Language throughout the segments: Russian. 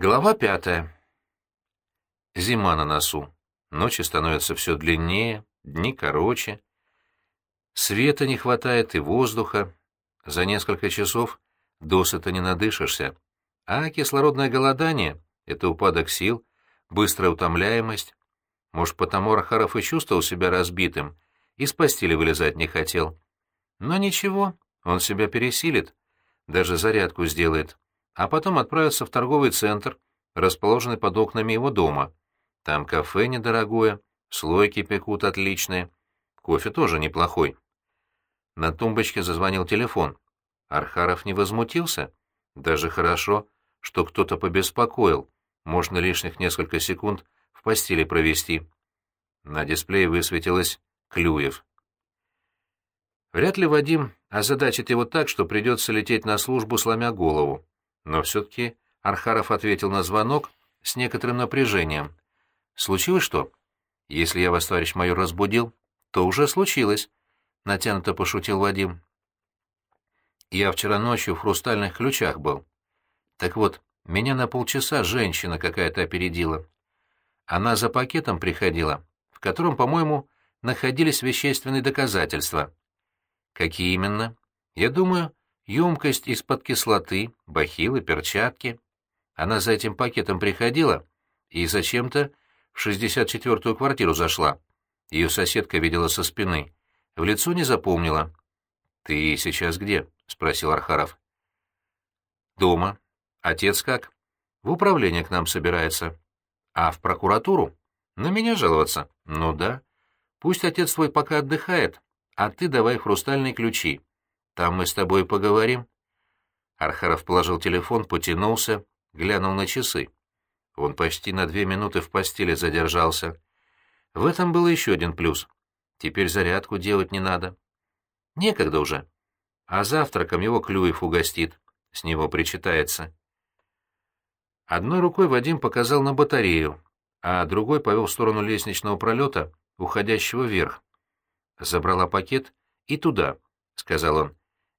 Глава пятая. Зима на носу. Ночи становятся все длиннее, дни короче. Света не хватает и воздуха. За несколько часов досыта не надышишься. А кислородное голодание — это упадок сил, быстрая утомляемость. Может, потому Архаров и чувствовал себя разбитым, и с постели вылезать не хотел. Но ничего, он себя пересилит, даже зарядку сделает а потом отправиться в торговый центр, расположенный под окнами его дома. Там кафе недорогое, слойки пекут отличные, кофе тоже неплохой. На тумбочке зазвонил телефон. Архаров не возмутился. Даже хорошо, что кто-то побеспокоил. Можно лишних несколько секунд в постели провести. На дисплее высветилось «Клюев». Вряд ли Вадим озадачит его так, что придется лететь на службу, сломя голову. Но все-таки Архаров ответил на звонок с некоторым напряжением. «Случилось что?» «Если я вас, товарищ майор, разбудил, то уже случилось», — натянуто пошутил Вадим. «Я вчера ночью в хрустальных ключах был. Так вот, меня на полчаса женщина какая-то опередила. Она за пакетом приходила, в котором, по-моему, находились вещественные доказательства. Какие именно? Я думаю, емкость из-под кислоты, бахилы, перчатки. Она за этим пакетом приходила и зачем-то в 64-ю квартиру зашла. Ее соседка видела со спины. В лицо не запомнила. «Ты сейчас где?» — спросил Архаров. «Дома. Отец как?» «В управление к нам собирается». «А в прокуратуру?» «На меня жаловаться?» «Ну да. Пусть отец твой пока отдыхает, а ты давай хрустальные ключи. Там мы с тобой поговорим. Архаров положил телефон, потянулся, глянул на часы. Он почти на две минуты в постели задержался. В этом был еще один плюс. Теперь зарядку делать не надо. Некогда уже. А завтраком его Клюев угостит. С него причитается. Одной рукой Вадим показал на батарею, а другой повел в сторону лестничного пролета, уходящего вверх. Забрала пакет и туда, — сказал он.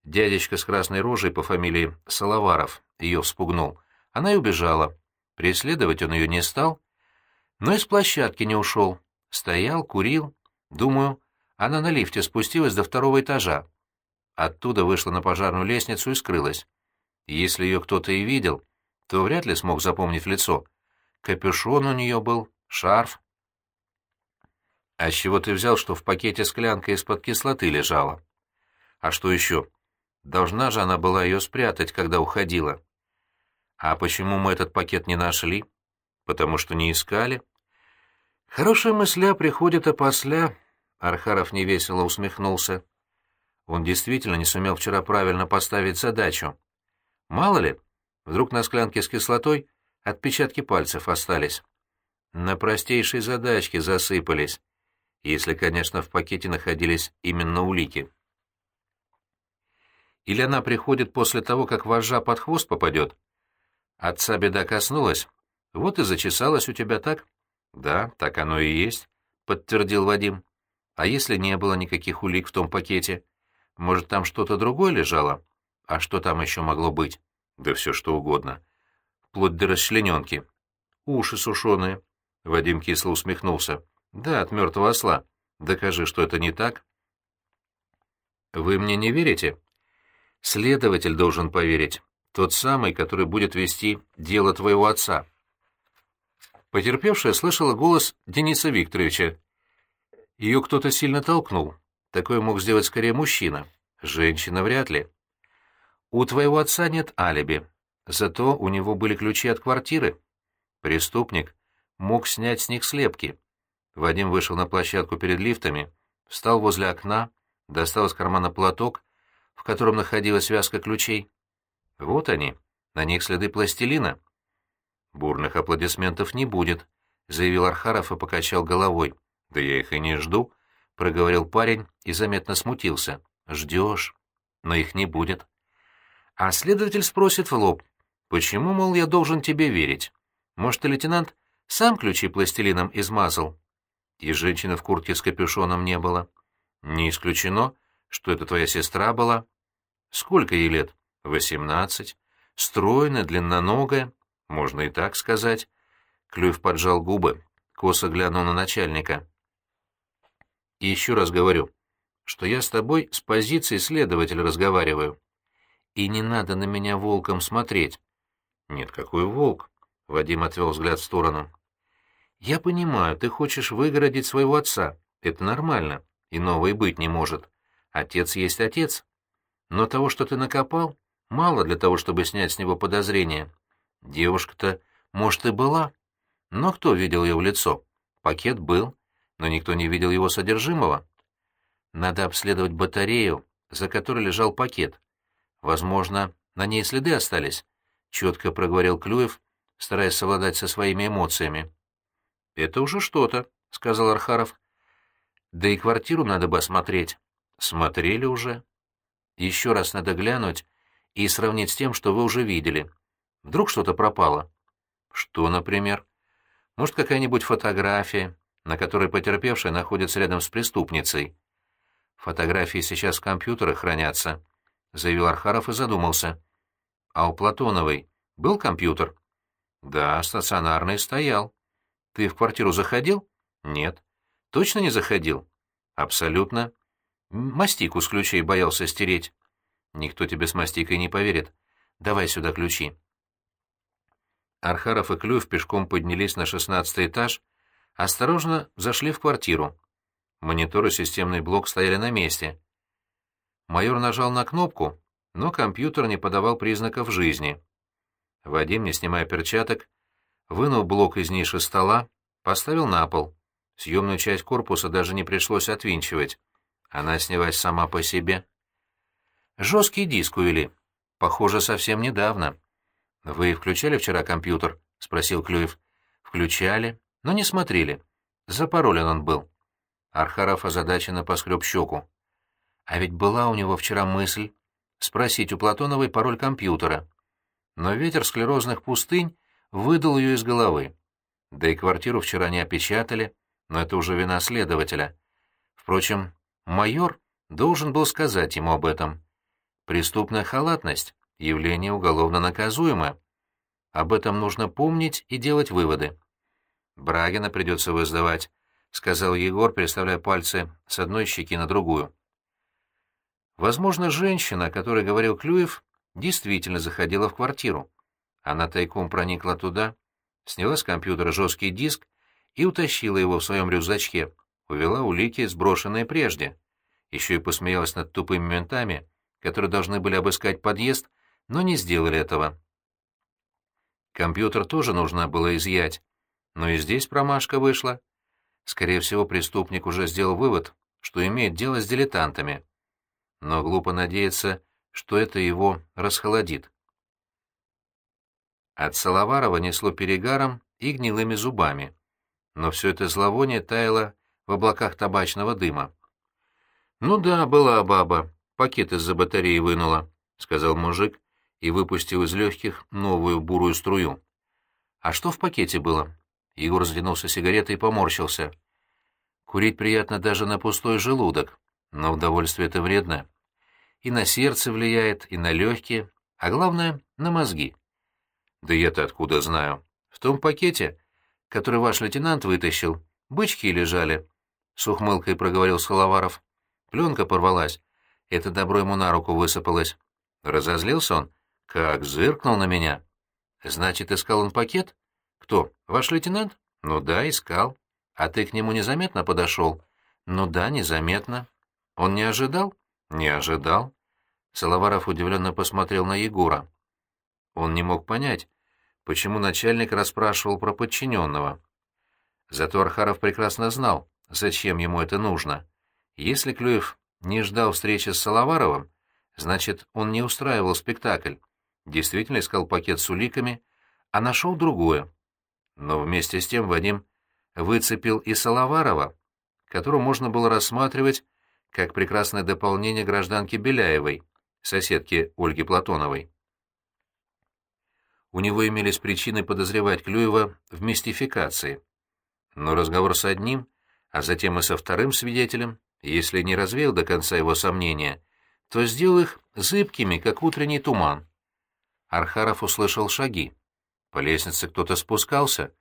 Дядечка с красной рожей по фамилии Салаваров ее вспугнул. Она и убежала. Преследовать он ее не стал, но из площадки не ушел. Стоял, курил. Думаю, она на лифте спустилась до второго этажа. Оттуда вышла на пожарную лестницу и скрылась. Если ее кто-то и видел, то вряд ли смог запомнить лицо. Капюшон у нее был, шарф. А с чего ты взял, что в пакете склянка из-под кислоты лежала? А что еще? Должна же она была ее спрятать, когда уходила. А почему мы этот пакет не нашли? Потому что не искали. Хорошая мысля приходит опосля, Архаров невесело усмехнулся. Он действительно не сумел вчера правильно поставить задачу. Мало ли, вдруг на склянке с кислотой отпечатки пальцев остались. На простейшей задачке засыпались, если, конечно, в пакете находились именно улики. Или она приходит после того, как вожжа под хвост попадет? Отца беда коснулась. Вот и зачесалась у тебя так? Да, так оно и есть, подтвердил Вадим. А если не было никаких улик в том пакете? Может, там что-то другое лежало? А что там еще могло быть? Да все что угодно. Вплоть до расчлененки. Уши сушеные. Вадим кисло усмехнулся. Да, от мертвого осла. Докажи, что это не так. Вы мне не верите? Следователь должен поверить. Тот самый, который будет вести дело твоего отца. Потерпевшая слышала голос Дениса Викторовича. Ее кто-то сильно толкнул. Такое мог сделать скорее мужчина. Женщина вряд ли. У твоего отца нет алиби. Зато у него были ключи от квартиры. Преступник мог снять с них слепки. Вадим вышел на площадку перед лифтами, встал возле окна, достал из кармана платок в котором находилась связка ключей. Вот они, на них следы пластилина. Бурных аплодисментов не будет, заявил Архаров и покачал головой. Да я их и не жду, проговорил парень и заметно смутился. Ждешь, но их не будет. А следователь спросит в лоб, почему, мол, я должен тебе верить? Может, и лейтенант сам ключи пластилином измазал? И женщины в куртке с капюшоном не было. Не исключено, что это твоя сестра была. Сколько ей лет? Восемнадцать. Стройная, длинноногая. Можно и так сказать. Клюев поджал губы, косо глянул на начальника. И еще раз говорю, что я с тобой с позиции следователя разговариваю. И не надо на меня волком смотреть. Нет, какой волк? Вадим отвел взгляд в сторону. Я понимаю, ты хочешь выгородить своего отца. Это нормально. Иного и быть не может. Отец есть отец. Но того, что ты накопал, мало для того, чтобы снять с него подозрения. Девушка-то, может, и была. Но кто видел ее в лицо? Пакет был, но никто не видел его содержимого. Надо обследовать батарею, за которой лежал пакет. Возможно, на ней следы остались, — четко проговорил Клюев, стараясь совладать со своими эмоциями. — Это уже что-то, — сказал Архаров. — Да и квартиру надо бы осмотреть. — Смотрели уже. Еще раз надо глянуть и сравнить с тем, что вы уже видели. Вдруг что-то пропало? — Что, например? Может, какая-нибудь фотография, на которой потерпевшая находится рядом с преступницей. Фотографии сейчас в компьютерах хранятся, — заявил Архаров и задумался. А у Платоновой был компьютер? Да, стационарный стоял. Ты в квартиру заходил? Нет. Точно не заходил? Абсолютно. Мастику с ключей боялся стереть. Никто тебе с мастикой не поверит. Давай сюда ключи. Архаров и Клюев пешком поднялись на шестнадцатый этаж, осторожно зашли в квартиру. Монитор и системный блок стояли на месте. Майор нажал на кнопку, но компьютер не подавал признаков жизни. Вадим, не снимая перчаток, вынул блок из ниши стола, поставил на пол. Съемную часть корпуса даже не пришлось отвинчивать. Она снялась сама по себе. Жесткий диск увели. Похоже, совсем недавно. «Вы включали вчера компьютер?» — спросил Клюев. «Включали, но не смотрели. Запаролен он был». Архаров озадаченно поскреб щеку. А ведь была у него вчера мысль спросить у Платоновой пароль компьютера. Но ветер склерозных пустынь выдал ее из головы. Да и квартиру вчера не опечатали, но это уже вина следователя. Впрочем, майор должен был сказать ему об этом. Преступная халатность явление уголовно наказуемое. Об этом нужно помнить и делать выводы. Брагина придется вызывать, — сказал Егор, переставляя пальцы с одной щеки на другую. Возможно, женщина, о которой говорил Клюев, действительно заходила в квартиру. Она тайком проникла туда, сняла с компьютера жесткий диск и утащила его в своем рюкзачке, увела улики, сброшенные прежде. Еще и посмеялась над тупыми ментами, которые должны были обыскать подъезд но не сделали этого. Компьютер тоже нужно было изъять, но и здесь промашка вышла. Скорее всего, преступник уже сделал вывод, что имеет дело с дилетантами. Но глупо надеяться, что это его расхолодит. От Салаварова несло перегаром и гнилыми зубами, но все это зловоние таяло в облаках табачного дыма. «Ну да, была баба, пакет из-за батареи вынула», — сказал мужик, и выпустил из легких новую бурую струю. «А что в пакете было?» Егор затянулся сигаретой и поморщился. «Курить приятно даже на пустой желудок, но удовольствие это вредно. И на сердце влияет, и на легкие, а главное — на мозги». «Да я-то откуда знаю? В том пакете, который ваш лейтенант вытащил, бычки лежали», — с ухмылкой проговорил Соловаров. Пленка порвалась. Это добро ему на руку высыпалось. Разозлился он? Как зыркнул на меня. Значит, искал он пакет? Кто, ваш лейтенант? Ну да, искал. А ты к нему незаметно подошел? Ну да, незаметно. Он не ожидал? Не ожидал. Соловаров удивленно посмотрел на Егора. Он не мог понять, почему начальник расспрашивал про подчиненного. Зато Архаров прекрасно знал, зачем ему это нужно. Если Клюев не ждал встречи с Соловаровым, значит, он не устраивал спектакль, действительно искал пакет с уликами, а нашел другое. Но вместе с тем Вадим выцепил и Салаварова, которого можно было рассматривать как прекрасное дополнение гражданки Беляевой, соседки Ольги Платоновой. У него имелись причины подозревать Клюева в мистификации. Но разговор с одним, а затем и со вторым свидетелем, если не развеял до конца его сомнения, то сделал их зыбкими, как утренний туман. Архаров услышал шаги. По лестнице кто-то спускался.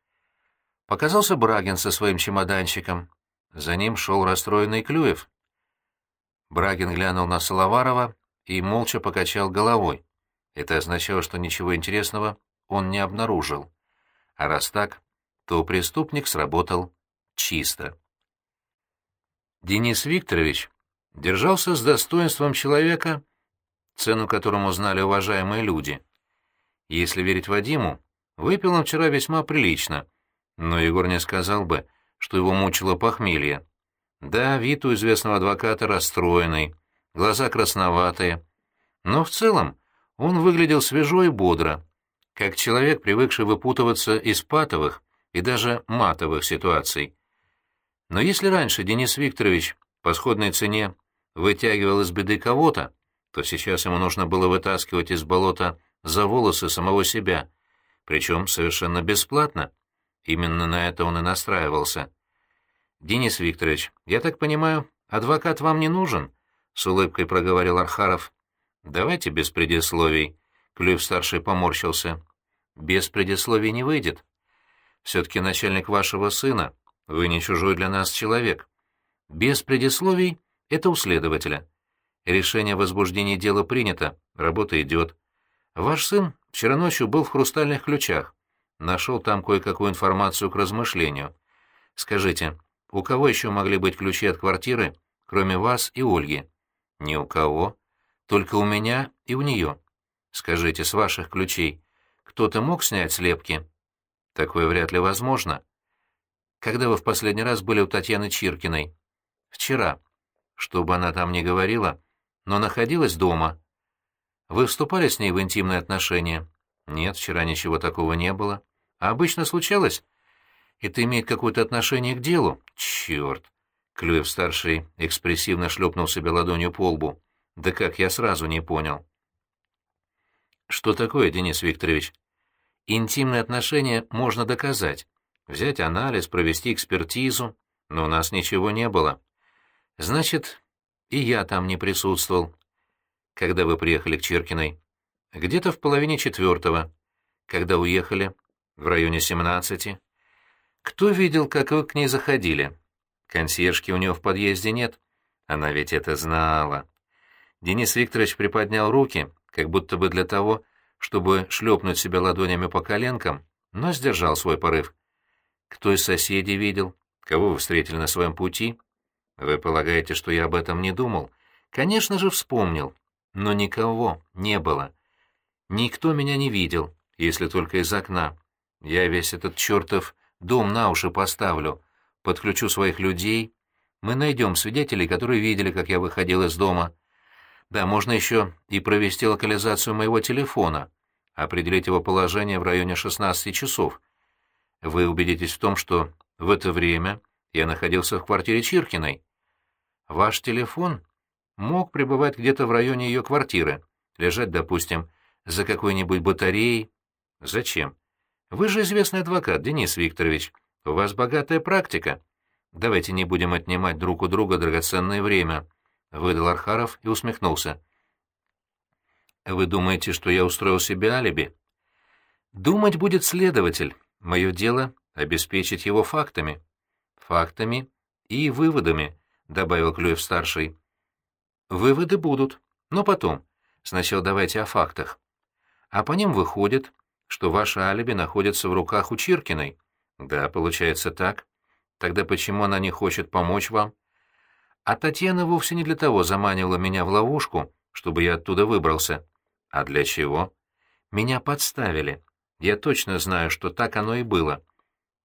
Показался Брагин со своим чемоданчиком. За ним шел расстроенный Клюев. Брагин глянул на Соловарова и молча покачал головой. Это означало, что ничего интересного он не обнаружил. А раз так, то преступник сработал чисто. Денис Викторович держался с достоинством человека, цену которому знали уважаемые люди. Если верить Вадиму, выпил он вчера весьма прилично, но Егор не сказал бы, что его мучило похмелье. Да, вид у известного адвоката расстроенный, глаза красноватые, но в целом он выглядел свежо и бодро, как человек, привыкший выпутываться из патовых и даже матовых ситуаций. Но если раньше Денис Викторович по сходной цене вытягивал из беды кого-то, то сейчас ему нужно было вытаскивать из болота за волосы самого себя, причем совершенно бесплатно. Именно на это он и настраивался. «Денис Викторович, я так понимаю, адвокат вам не нужен?» — с улыбкой проговорил Архаров. «Давайте без предисловий». Клюев-старший поморщился. «Без предисловий не выйдет. Все-таки начальник вашего сына, вы не чужой для нас человек. Без предисловий — это у следователя. Решение о возбуждении дела принято, работа идет. Ваш сын вчера ночью был в «Хрустальных ключах». Нашел там кое-какую информацию к размышлению. Скажите, у кого еще могли быть ключи от квартиры, кроме вас и Ольги? Ни у кого. Только у меня и у нее. Скажите, с ваших ключей кто-то мог снять слепки? Такое вряд ли возможно. Когда вы в последний раз были у Татьяны Чиркиной? Вчера. Что бы она там ни говорила, но находилась дома. Вы вступали с ней в интимные отношения? Нет, вчера ничего такого не было. А обычно случалось? Это имеет какое-то отношение к делу? Черт! Клюев-старший экспрессивно шлепнул себе ладонью по лбу. Да как, я сразу не понял. Что такое, Денис Викторович? Интимные отношения можно доказать. Взять анализ, провести экспертизу. Но у нас ничего не было. Значит, и я там не присутствовал. Когда вы приехали к Чиркиной? Где-то в половине четвертого. Когда уехали? В районе семнадцати. Кто видел, как вы к ней заходили? Консьержки у нее в подъезде нет. Она ведь это знала. Денис Викторович приподнял руки, как будто бы для того, чтобы шлепнуть себя ладонями по коленкам, но сдержал свой порыв. Кто из соседей видел? Кого вы встретили на своем пути? Вы полагаете, что я об этом не думал? Конечно же, вспомнил. Но никого не было. Никто меня не видел, если только из окна. Я весь этот чертов дом на уши поставлю, подключу своих людей. Мы найдем свидетелей, которые видели, как я выходил из дома. Да, можно еще и провести локализацию моего телефона, определить его положение в районе 16 часов. Вы убедитесь в том, что в это время я находился в квартире Чиркиной. Ваш телефон мог пребывать где-то в районе ее квартиры, лежать, допустим, за какой-нибудь батареей. Зачем? Вы же известный адвокат, Денис Викторович. У вас богатая практика. Давайте не будем отнимать друг у друга драгоценное время, — выдал Архаров и усмехнулся. Вы думаете, что я устроил себе алиби? Думать будет следователь. Мое дело — обеспечить его фактами. Фактами и выводами, — добавил Клюев-старший. «Выводы будут, но потом. Сначала давайте о фактах. А по ним выходит, что ваше алиби находится в руках у Чиркиной. Да, получается так. Тогда почему она не хочет помочь вам? А Татьяна вовсе не для того заманивала меня в ловушку, чтобы я оттуда выбрался. А для чего? Меня подставили. Я точно знаю, что так оно и было.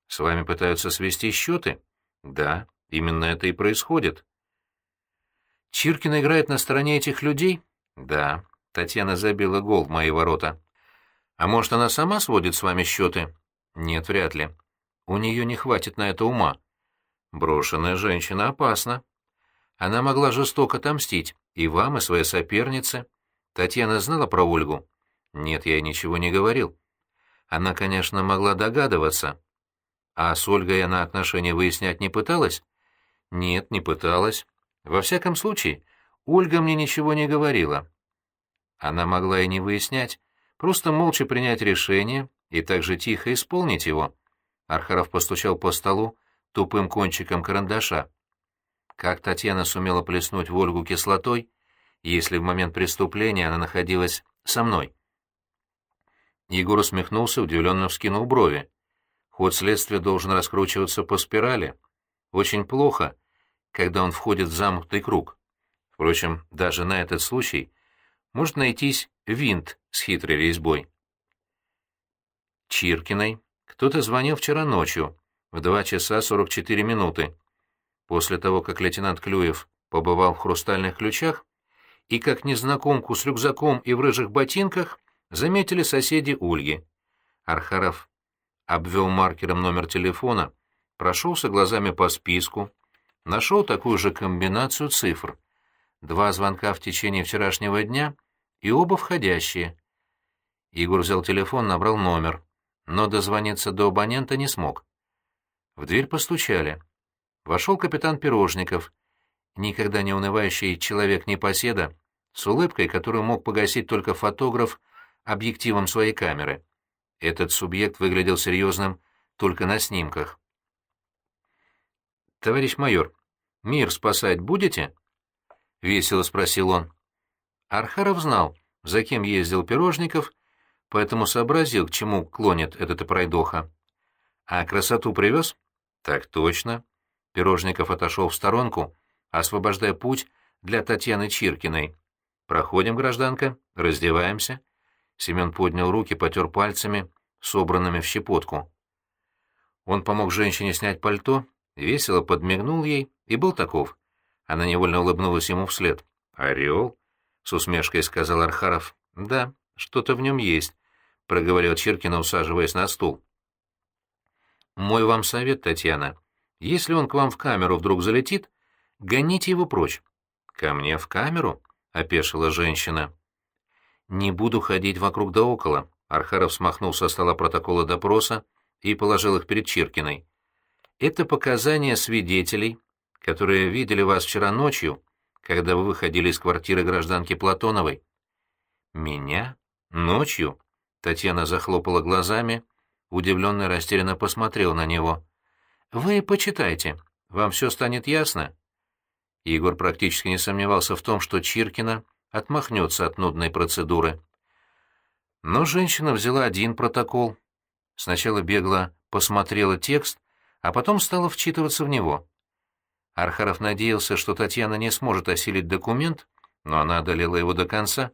С вами пытаются свести счеты? Да, Именно это и происходит. Чиркина играет на стороне этих людей? Да. Татьяна забила гол в мои ворота. А может, она сама сводит с вами счеты? Нет, вряд ли. У нее не хватит на это ума. Брошенная женщина опасна. Она могла жестоко отомстить и вам, и своей сопернице. Татьяна знала про Ольгу? Нет, я ей ничего не говорил. Она, конечно, могла догадываться. А с Ольгой она отношения выяснять не пыталась? Нет, не пыталась. Во всяком случае, Ольга мне ничего не говорила. Она могла и не выяснять, просто молча принять решение и так же тихо исполнить его. Архаров постучал по столу тупым кончиком карандаша. Как Татьяна сумела плеснуть в Ольгу кислотой, если в момент преступления она находилась со мной? Егор усмехнулся, удивленно вскинул брови. Ход следствия должен раскручиваться по спирали. Очень плохо, когда он входит в замкнутый круг. Впрочем, даже на этот случай может найтись винт с хитрой резьбой. Чиркиной кто-то звонил вчера ночью, в 2 часа 44 минуты. После того, как лейтенант Клюев побывал в «Хрустальных ключах», и как незнакомку с рюкзаком и в рыжих ботинках заметили соседи Ольги. Архаров обвел маркером номер телефона, прошелся глазами по списку, нашел такую же комбинацию цифр. Два звонка в течение вчерашнего дня и оба входящие. Егор взял телефон, набрал номер, но дозвониться до абонента не смог. В дверь постучали. Вошел капитан Пирожников, никогда не унывающий человек-непоседа, с улыбкой, которую мог погасить только фотограф объективом своей камеры. Этот субъект выглядел серьезным только на снимках. «Товарищ майор, мир спасать будете?» — весело спросил он. Архаров знал, за кем ездил Пирожников, поэтому сообразил, к чему клонит этот пройдоха. «А красоту привез?» «Так точно». Пирожников отошел в сторонку, освобождая путь для Татьяны Чиркиной. «Проходим, гражданка, раздеваемся». Семен поднял руки, потер пальцами, собранными в щепотку. Он помог женщине снять пальто, весело подмигнул ей и был таков. Она невольно улыбнулась ему вслед. «Орел?» — с усмешкой сказал Архаров. «Да, что-то в нем есть», — проговорил Чиркина, усаживаясь на стул. «Мой вам совет, Татьяна. Если он к вам в камеру вдруг залетит, гоните его прочь». «Ко мне в камеру?» — опешила женщина. «Не буду ходить вокруг да около», — Архаров смахнул со стола протокола допроса и положил их перед Чиркиной. «Это показания свидетелей, которые видели вас вчера ночью, когда вы выходили из квартиры гражданки Платоновой». «Меня? Ночью?» — Татьяна захлопала глазами, удивленно и растерянно посмотрел на него. «Вы почитайте, вам все станет ясно». Егор практически не сомневался в том, что Чиркина отмахнется от нудной процедуры. Но женщина взяла один протокол. Сначала бегло посмотрела текст, а потом стала вчитываться в него. Архаров надеялся, что Татьяна не сможет осилить документ, но она одолела его до конца.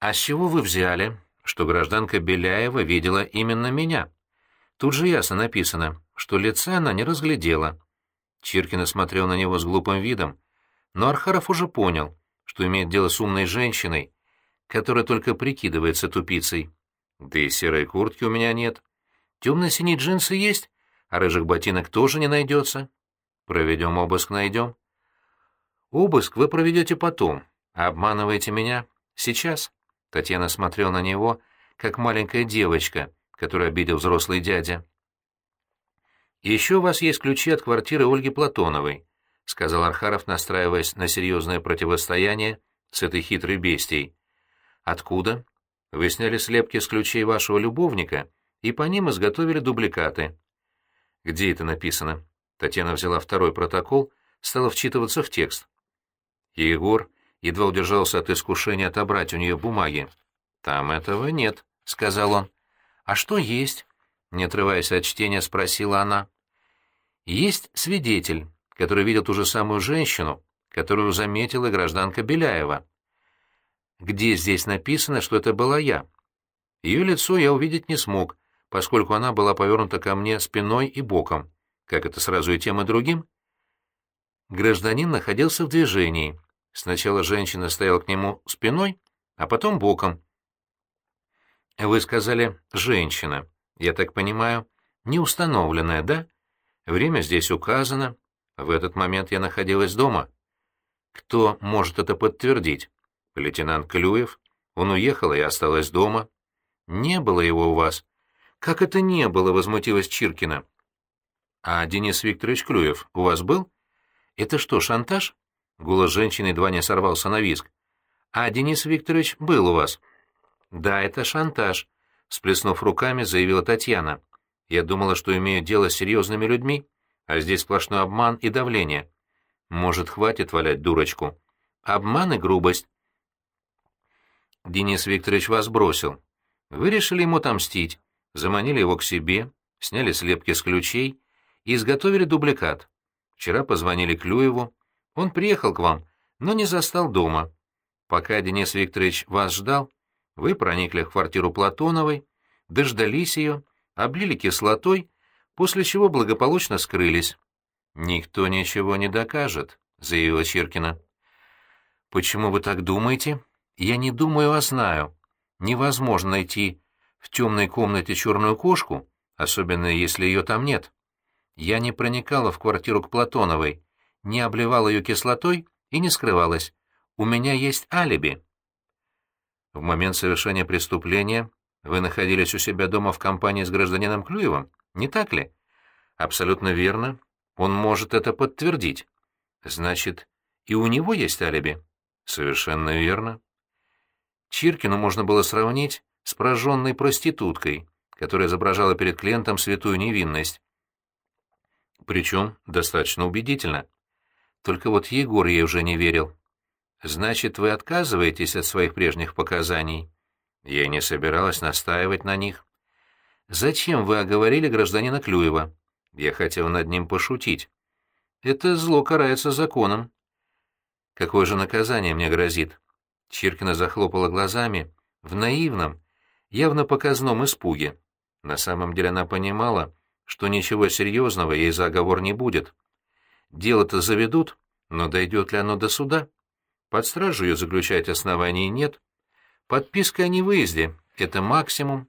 «А с чего вы взяли, что гражданка Беляева видела именно меня? Тут же ясно написано, что лица она не разглядела». Чиркина смотрел на него с глупым видом, но Архаров уже понял, что имеет дело с умной женщиной, которая только прикидывается тупицей. Да и серой куртки у меня нет. Темно-синие джинсы есть, а рыжих ботинок тоже не найдется. Проведем обыск, найдем. Обыск вы проведете потом, а обманываете меня сейчас. Татьяна смотрела на него, как маленькая девочка, которую обидел взрослый дядя. «Еще у вас есть ключи от квартиры Ольги Платоновой. — сказал Архаров, настраиваясь на серьезное противостояние с этой хитрой бестией. «Откуда?» «Вы сняли слепки с ключей вашего любовника и по ним изготовили дубликаты». «Где это написано?» Татьяна взяла второй протокол, стала вчитываться в текст. Егор едва удержался от искушения отобрать у нее бумаги. «Там этого нет», — сказал он. «А что есть?» — не отрываясь от чтения, спросила она. «Есть свидетель, который видел ту же самую женщину, которую заметила гражданка Беляева. Где здесь написано, что это была я? Ее лицо я увидеть не смог, поскольку она была повернута ко мне спиной и боком, как это сразу и тем и другим. Гражданин находился в движении. Сначала женщина стояла к нему спиной, а потом боком. Вы сказали «женщина». Я так понимаю, неустановленная, да? Время здесь указано, в этот момент я находилась дома. Кто может это подтвердить? Лейтенант Клюев. Он уехал, и я осталась дома. Не было его у вас. Как это не было, возмутилась Чиркина. А Денис Викторович Клюев у вас был? Это что, шантаж? Голос женщины едва не сорвался на виск. А Денис Викторович был у вас? Да, это шантаж, сплеснув руками, заявила Татьяна. «Я думала, что имею дело с серьезными людьми, а здесь сплошной обман и давление. Может, хватит валять дурочку? Обман и грубость». Денис Викторович вас бросил. Вы решили ему отомстить, заманили его к себе, сняли слепки с ключей и изготовили дубликат. Вчера позвонили Клюеву. Он приехал к вам, но не застал дома. Пока Денис Викторович вас ждал, вы проникли в квартиру Платоновой, дождались ее, облили кислотой, после чего благополучно скрылись. «Никто ничего не докажет», — заявила Чиркина. «Почему вы так думаете?» «Я не думаю, а знаю. Невозможно найти в темной комнате черную кошку, особенно если ее там нет. Я не проникала в квартиру к Платоновой, не обливала ее кислотой и не скрывалась. У меня есть алиби. В момент совершения преступления вы находились у себя дома в компании с гражданином Клюевым, не так ли? Абсолютно верно. Он может это подтвердить. Значит, и у него есть алиби? Совершенно верно. Чиркину можно было сравнить с прожженной проституткой, которая изображала перед клиентом святую невинность. Причем достаточно убедительно. Только вот Егор ей уже не верил. «Значит, вы отказываетесь от своих прежних показаний?» Я не собиралась настаивать на них. «Зачем вы оговорили гражданина Клюева?» Я хотел над ним пошутить. «Это зло карается законом». «Какое же наказание мне грозит?» Чиркина захлопала глазами в наивном, явно показном испуге. На самом деле она понимала, что ничего серьезного ей заговор не будет. Дело-то заведут, но дойдет ли оно до суда? Под стражу ее заключать оснований нет. Подписка о невыезде — это максимум.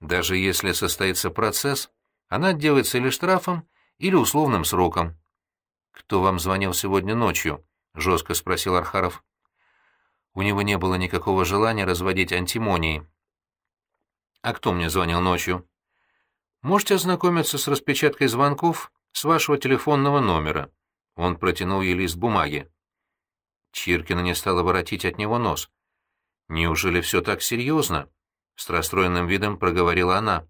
Даже если состоится процесс, она отделается или штрафом, или условным сроком. «Кто вам звонил сегодня ночью?» — жестко спросил Архаров. У него не было никакого желания разводить антимонии. «А кто мне звонил ночью?» «Можете ознакомиться с распечаткой звонков с вашего телефонного номера». Он протянул ей лист бумаги. Чиркина не стала воротить от него нос. «Неужели все так серьезно?» — с расстроенным видом проговорила она.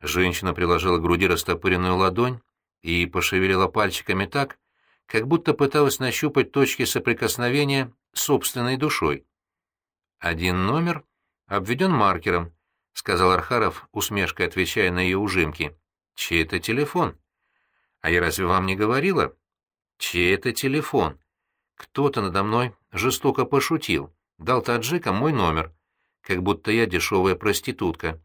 Женщина приложила к груди растопыренную ладонь и пошевелила пальчиками так, как будто пыталась нащупать точки соприкосновения собственной душой. «Один номер обведен маркером», — сказал Архаров, усмешкой отвечая на ее ужимки. «Чей это телефон?» «А я разве вам не говорила?» «Чей это телефон?» «Кто-то надо мной жестоко пошутил, дал таджикам мой номер, как будто я дешевая проститутка.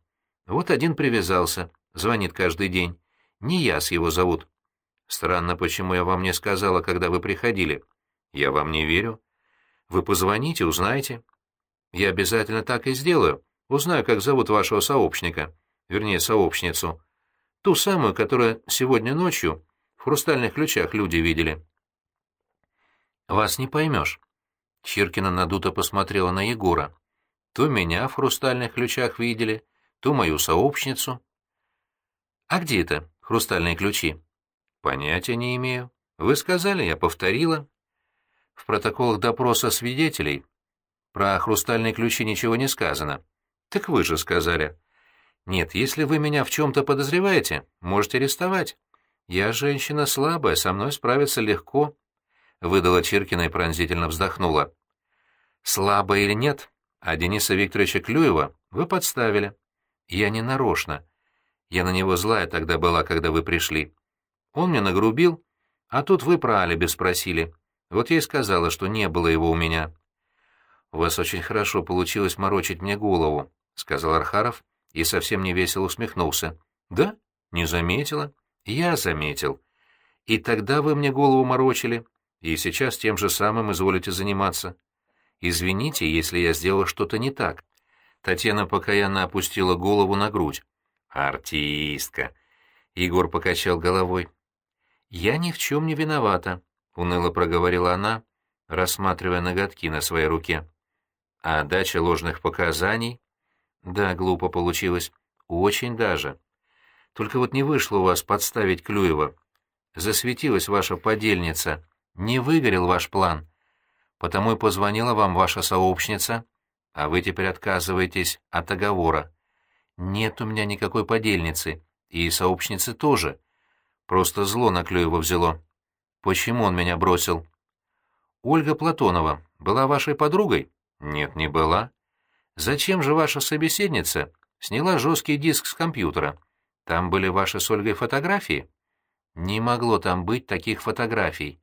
Вот один привязался, звонит каждый день. Не я с его зовут. Странно, почему я вам не сказала, когда вы приходили. Я вам не верю. Вы позвоните, узнаете. Я обязательно так и сделаю. Узнаю, как зовут вашего сообщника. Вернее, сообщницу. Ту самую, которая сегодня ночью в хрустальных ключах люди видели. Вас не поймешь. Чиркина надуто посмотрела на Егора. То меня в хрустальных ключах видели, то мою сообщницу. А где это, хрустальные ключи? Понятия не имею. Вы сказали, я повторила. В протоколах допроса свидетелей про хрустальные ключи ничего не сказано. Так вы же сказали. Нет, если вы меня в чем-то подозреваете, можете арестовать. Я женщина слабая, со мной справиться легко. Выдала Чиркина и пронзительно вздохнула. Слабая или нет, а Дениса Викторовича Клюева вы подставили. Я не нарочно. Я на него злая тогда была, когда вы пришли. Он мне нагрубил, а тут вы про алиби спросили. Вот я и сказала, что не было его у меня. — У вас очень хорошо получилось морочить мне голову, — сказал Архаров и совсем невесело усмехнулся. — Да? Не заметила? — Я заметил. И тогда вы мне голову морочили, и сейчас тем же самым изволите заниматься. Извините, если я сделала что-то не так. Татьяна покаянно опустила голову на грудь. «Артистка!» — Егор покачал головой. «Я ни в чем не виновата», — уныло проговорила она, рассматривая ноготки на своей руке. «А дача ложных показаний?» «Да, глупо получилось. Очень даже. Только вот не вышло у вас подставить Клюева. Засветилась ваша подельница. Не выгорел ваш план. Потому и позвонила вам ваша сообщница, а вы теперь отказываетесь от договора. Нет у меня никакой подельницы, и сообщницы тоже. Просто зло на Клюева взяло. Почему он меня бросил? Ольга Платонова была вашей подругой? Нет, не была. Зачем же ваша собеседница сняла жесткий диск с компьютера? Там были ваши с Ольгой фотографии? Не могло там быть таких фотографий.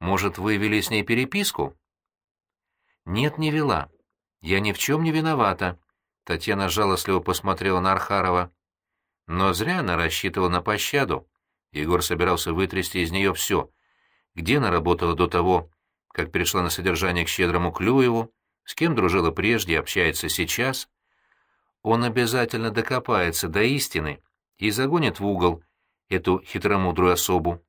Может, вы вели с ней переписку? Нет, не вела. Я ни в чем не виновата. Татьяна жалостливо посмотрела на Архарова. Но зря она рассчитывала на пощаду. Егор собирался вытрясти из нее все. Где она работала до того, как перешла на содержание к щедрому Клюеву, с кем дружила прежде общается сейчас. Он обязательно докопается до истины и загонит в угол эту хитромудрую особу.